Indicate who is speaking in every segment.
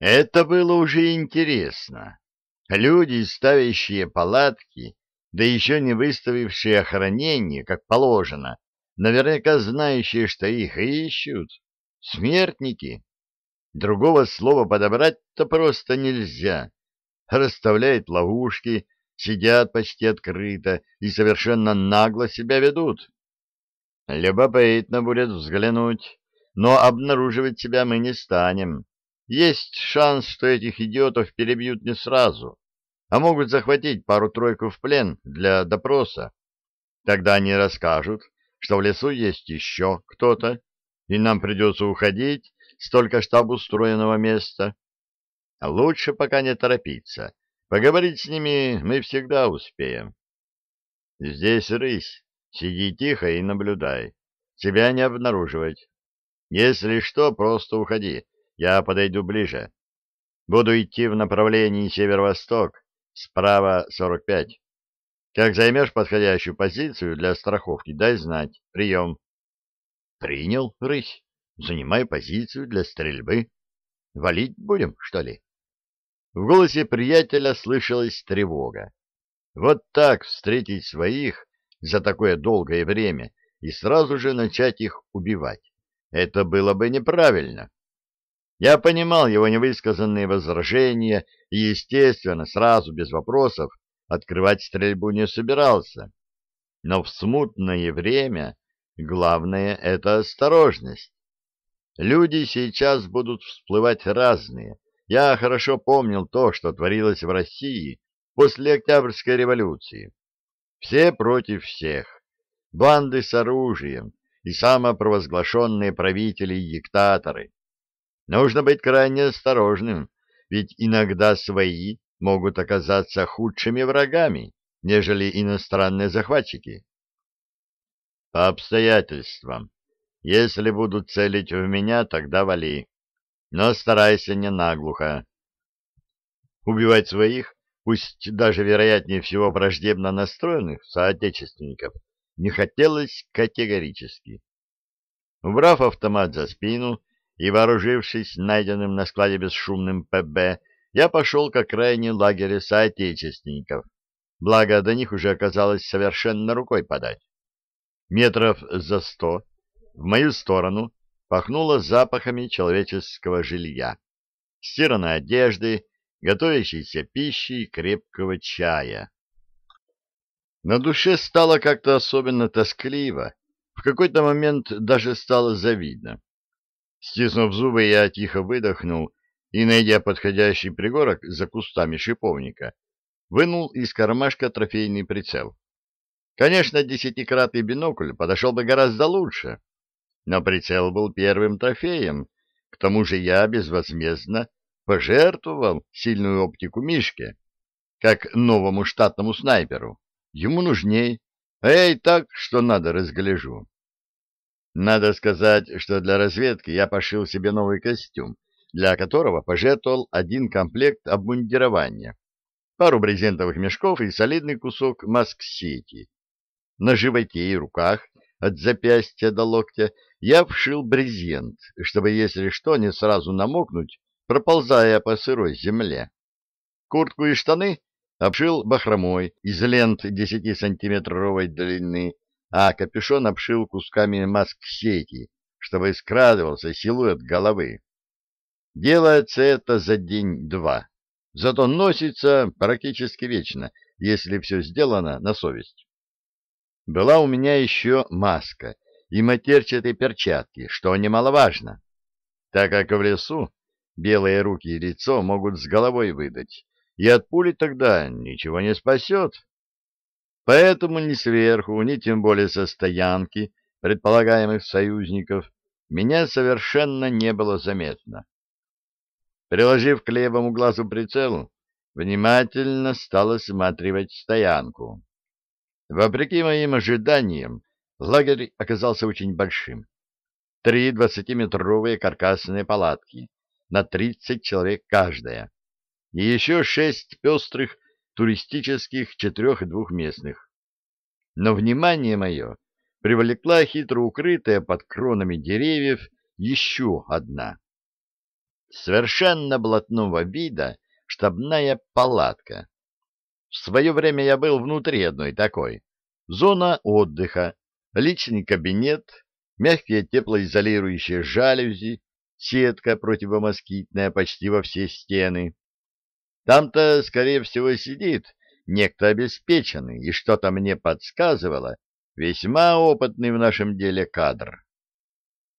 Speaker 1: Это было уже интересно. Люди, ставящие палатки, да еще не выставившие охранение, как положено, наверняка знающие, что их ищут, смертники. Другого слова подобрать-то просто нельзя. Расставляют ловушки, сидят почти открыто и совершенно нагло себя ведут. Любопытно будет взглянуть, но обнаруживать себя мы не станем. Есть шанс, что этих идиотов перебьют не сразу, а могут захватить пару-тройку в плен для допроса. Тогда они расскажут, что в лесу есть еще кто-то, и нам придется уходить с только что обустроенного места. Лучше пока не торопиться. Поговорить с ними мы всегда успеем. Здесь рысь. Сиди тихо и наблюдай. Тебя не обнаруживать. Если что, просто уходи. Я подойду ближе. Буду идти в направлении северо-восток, справа 45. Как займешь подходящую позицию для страховки, дай знать. Прием. Принял, рысь. Занимай позицию для стрельбы. Валить будем, что ли? В голосе приятеля слышалась тревога. Вот так встретить своих за такое долгое время и сразу же начать их убивать. Это было бы неправильно. Я понимал его невысказанные возражения и, естественно, сразу, без вопросов, открывать стрельбу не собирался. Но в смутное время главное — это осторожность. Люди сейчас будут всплывать разные. Я хорошо помнил то, что творилось в России после Октябрьской революции. Все против всех. Банды с оружием и самопровозглашенные правители и диктаторы. Нужно быть крайне осторожным, ведь иногда свои могут оказаться худшими врагами, нежели иностранные захватчики. По обстоятельствам. Если будут целить в меня, тогда вали. Но старайся не наглухо. Убивать своих пусть даже вероятнее всего враждебно настроенных соотечественников, не хотелось категорически. Убрав автомат за спину и вооружившись найденным на складе бесшумным ПБ, я пошел к окраине лагеря соотечественников, благо до них уже оказалось совершенно рукой подать. Метров за сто в мою сторону пахнуло запахами человеческого жилья, стиранной одежды, готовящейся пищи и крепкого чая. На душе стало как-то особенно тоскливо, в какой-то момент даже стало завидно. Стиснув зубы, я тихо выдохнул и, найдя подходящий пригорок за кустами шиповника, вынул из кармашка трофейный прицел. Конечно, десятикратный бинокль подошел бы гораздо лучше, но прицел был первым трофеем, к тому же я безвозмездно пожертвовал сильную оптику Мишке, как новому штатному снайперу. Ему нужней, а я и так, что надо, разгляжу. Надо сказать, что для разведки я пошил себе новый костюм, для которого пожертвовал один комплект обмундирования, пару брезентовых мешков и солидный кусок маск-сети. На животе и руках, от запястья до локтя, я вшил брезент, чтобы, если что, не сразу намокнуть проползая по сырой земле. Куртку и штаны обшил бахромой из лент 10-сантиметровой длины, а капюшон обшил кусками маск-сети, чтобы скрадывался силуэт головы. Делается это за день-два, зато носится практически вечно, если все сделано на совесть. Была у меня еще маска и матерчатые перчатки, что немаловажно, так как в лесу белые руки и лицо могут с головой выдать, и от пули тогда ничего не спасет. Поэтому ни сверху, ни тем более со стоянки предполагаемых союзников меня совершенно не было заметно. Приложив к левому глазу прицел, внимательно стал осматривать стоянку. Вопреки моим ожиданиям, лагерь оказался очень большим. Три двадцатиметровые каркасные палатки, на 30 человек каждая, и еще шесть пестрых туристических четырех- и двухместных. Но внимание мое привлекла хитро укрытая под кронами деревьев еще одна. совершенно блатного вида штабная палатка. В свое время я был внутри одной такой. Зона отдыха, личный кабинет, мягкие теплоизолирующие жалюзи, сетка противомоскитная почти во все стены. Там-то, скорее всего, сидит некто обеспеченный, и что-то мне подсказывало, весьма опытный в нашем деле кадр.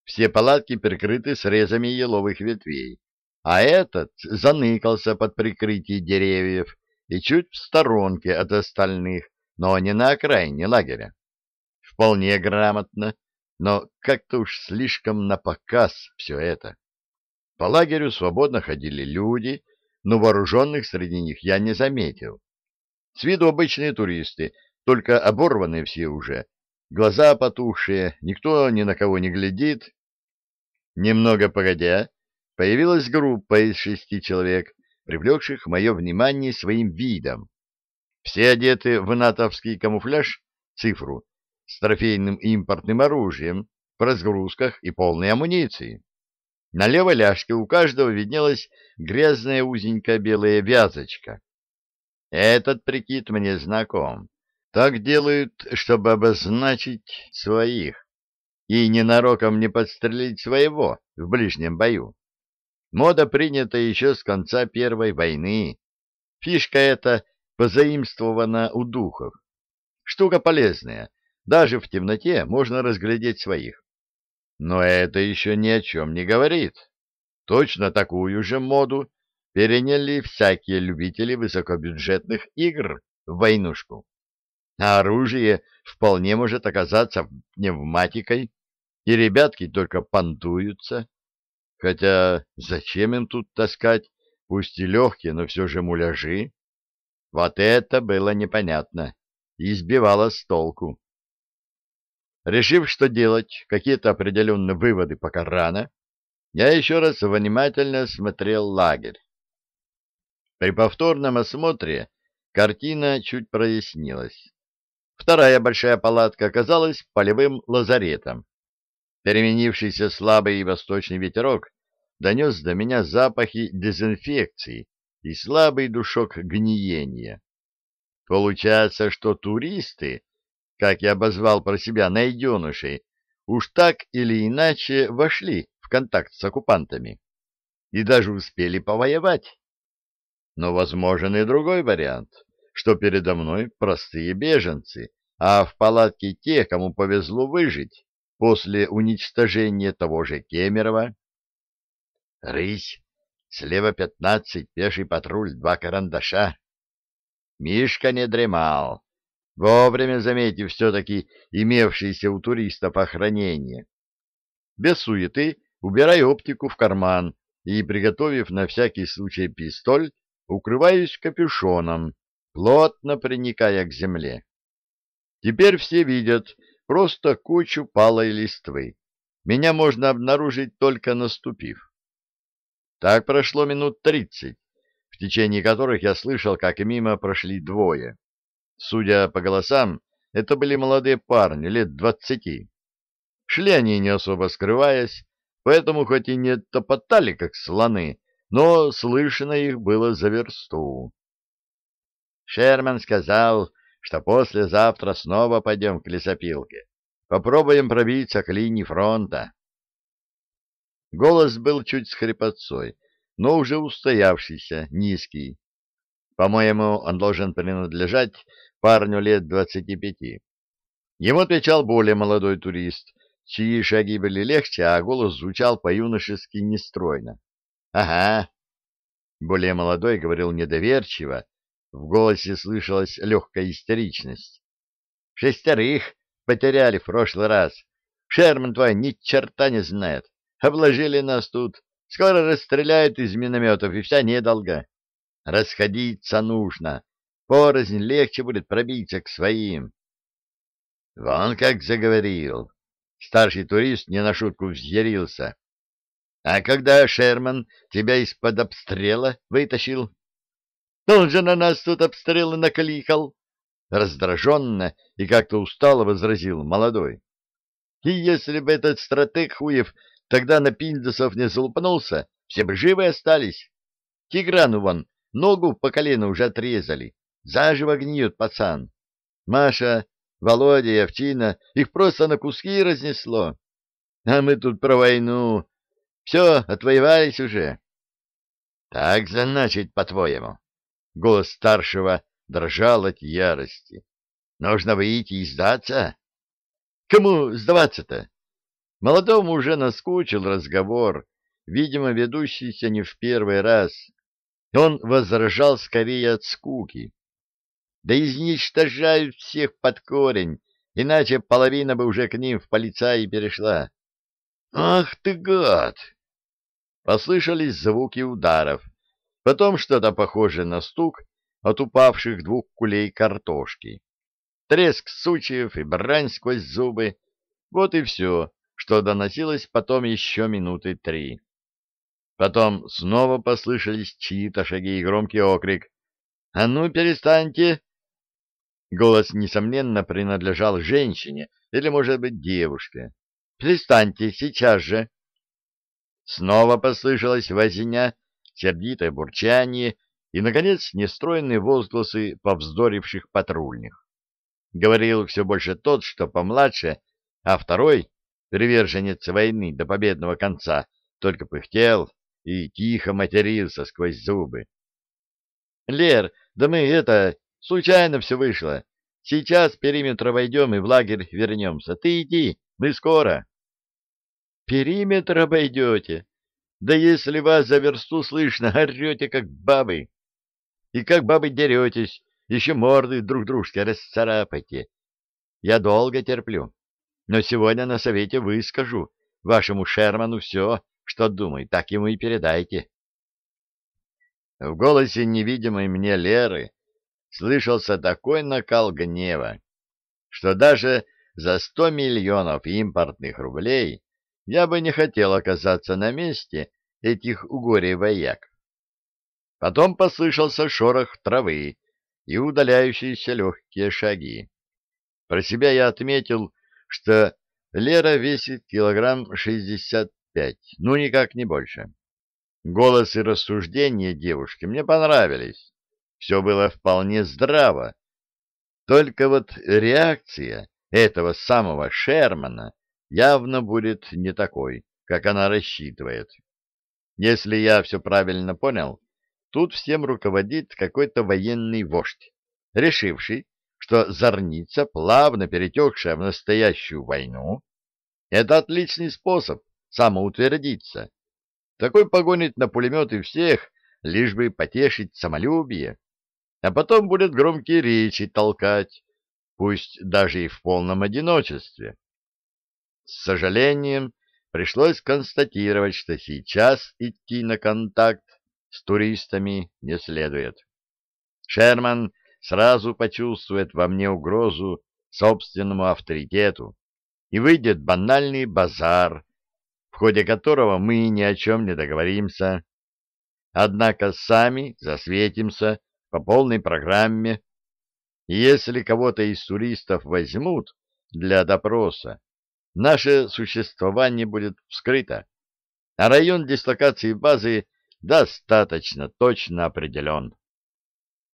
Speaker 1: Все палатки прикрыты срезами еловых ветвей, а этот заныкался под прикрытием деревьев и чуть в сторонке от остальных, но не на окраине лагеря. Вполне грамотно, но как-то уж слишком напоказ все это. По лагерю свободно ходили люди, но вооруженных среди них я не заметил. С виду обычные туристы, только оборванные все уже, глаза потухшие, никто ни на кого не глядит. Немного погодя, появилась группа из шести человек, привлекших мое внимание своим видом. Все одеты в натовский камуфляж, цифру, с трофейным импортным оружием, в разгрузках и полной амуниции. На левой ляжке у каждого виднелась грязная узенькая белая вязочка. Этот прикид мне знаком. Так делают, чтобы обозначить своих и ненароком не подстрелить своего в ближнем бою. Мода принята еще с конца Первой войны. Фишка эта позаимствована у духов. Штука полезная. Даже в темноте можно разглядеть своих. Но это еще ни о чем не говорит. Точно такую же моду переняли всякие любители высокобюджетных игр в войнушку. А оружие вполне может оказаться пневматикой, и ребятки только понтуются. Хотя зачем им тут таскать, пусть и легкие, но все же муляжи? Вот это было непонятно и сбивало с толку. Решив, что делать, какие-то определенные выводы пока рано, я еще раз внимательно осмотрел лагерь. При повторном осмотре картина чуть прояснилась. Вторая большая палатка оказалась полевым лазаретом. Переменившийся слабый восточный ветерок донес до меня запахи дезинфекции и слабый душок гниения. Получается, что туристы, как я обозвал про себя найденышей, уж так или иначе вошли в контакт с оккупантами и даже успели повоевать. Но возможен и другой вариант, что передо мной простые беженцы, а в палатке те, кому повезло выжить после уничтожения того же Кемерова. Рысь, слева пятнадцать, пеший патруль, два карандаша. Мишка не дремал, вовремя заметив все-таки имевшееся у туристов охранение. Без суеты убирай оптику в карман и, приготовив на всякий случай пистоль, укрываюсь капюшоном, плотно приникая к земле. Теперь все видят, просто кучу палой листвы. Меня можно обнаружить только наступив. Так прошло минут тридцать, в течение которых я слышал, как мимо прошли двое. Судя по голосам, это были молодые парни, лет двадцати. Шли они не особо скрываясь, поэтому хоть и не топотали, как слоны, но слышно их было за версту. Шерман сказал, что послезавтра снова пойдем к лесопилке. Попробуем пробиться к линии фронта. Голос был чуть с хрипотцой, но уже устоявшийся, низкий. По-моему, он должен принадлежать парню лет двадцати пяти. Ему отвечал более молодой турист, чьи шаги были легче, а голос звучал по-юношески нестройно. — Ага. Более молодой говорил недоверчиво, в голосе слышалась легкая истеричность. Шестерых потеряли в прошлый раз. Шерман твой ни черта не знает. Обложили нас тут. Скоро расстреляют из минометов, и вся недолго. Расходиться нужно. Порознь легче будет пробиться к своим. Вон как заговорил. Старший турист не на шутку взъярился. А когда Шерман тебя из-под обстрела вытащил? Он же на нас тут обстрелы накликал. Раздраженно и как-то устало возразил молодой. И если бы этот стратег Хуев тогда на пиндосов не залупнулся, все бы живы остались. Тиграну вон ногу по колено уже отрезали. Заживо гниет пацан. Маша, Володя и Овчина их просто на куски разнесло. А мы тут про войну. Все, отвоевались уже. Так значит, по-твоему. Голос старшего дрожал от ярости. Нужно выйти и сдаться? Кому сдаваться-то? Молодому уже наскучил разговор, видимо, ведущийся не в первый раз. Он возражал скорее от скуки. Да изничтожают всех под корень, иначе половина бы уже к ним в полицаи перешла. «Ах ты гад!» Послышались звуки ударов, потом что-то похожее на стук от упавших двух кулей картошки. Треск сучьев и брань сквозь зубы — вот и все, что доносилось потом еще минуты три. Потом снова послышались чьи-то шаги и громкий окрик. «А ну, перестаньте!» Голос, несомненно, принадлежал женщине или, может быть, девушке. «Перестаньте сейчас же!» Снова послышалась возня, сердитое бурчание и, наконец, нестроенные возгласы повздоривших патрульных. Говорил все больше тот, что помладше, а второй, приверженец войны до победного конца, только пыхтел и тихо матерился сквозь зубы. — Лер, да мы это, случайно все вышло. Сейчас периметр обойдем и в лагерь вернемся. Ты иди, мы скоро. — Периметр обойдете? Да если вас за версту слышно, орете, как бабы. И как бабы деретесь, еще морды друг дружке расцарапайте. Я долго терплю, но сегодня на совете выскажу вашему Шерману все, что думаю, так ему и передайте. В голосе невидимой мне Леры слышался такой накал гнева, что даже за сто миллионов импортных рублей я бы не хотел оказаться на месте этих угорей-вояк. Потом послышался шорох травы и удаляющиеся легкие шаги. Про себя я отметил, что Лера весит килограмм шестьдесят пять, ну никак не больше. Голос и рассуждения девушки мне понравились. Все было вполне здраво. Только вот реакция этого самого Шермана явно будет не такой, как она рассчитывает. Если я все правильно понял, тут всем руководит какой-то военный вождь, решивший, что зорница, плавно перетекшая в настоящую войну, это отличный способ самоутвердиться. Такой погонит на пулеметы всех, лишь бы потешить самолюбие, а потом будет громкие речи толкать, пусть даже и в полном одиночестве. С сожалением, пришлось констатировать, что сейчас идти на контакт с туристами не следует. Шерман сразу почувствует во мне угрозу собственному авторитету, и выйдет банальный базар, в ходе которого мы ни о чем не договоримся. Однако сами засветимся по полной программе, и если кого-то из туристов возьмут для допроса, наше существование будет вскрыто, а район дислокации базы достаточно точно определен.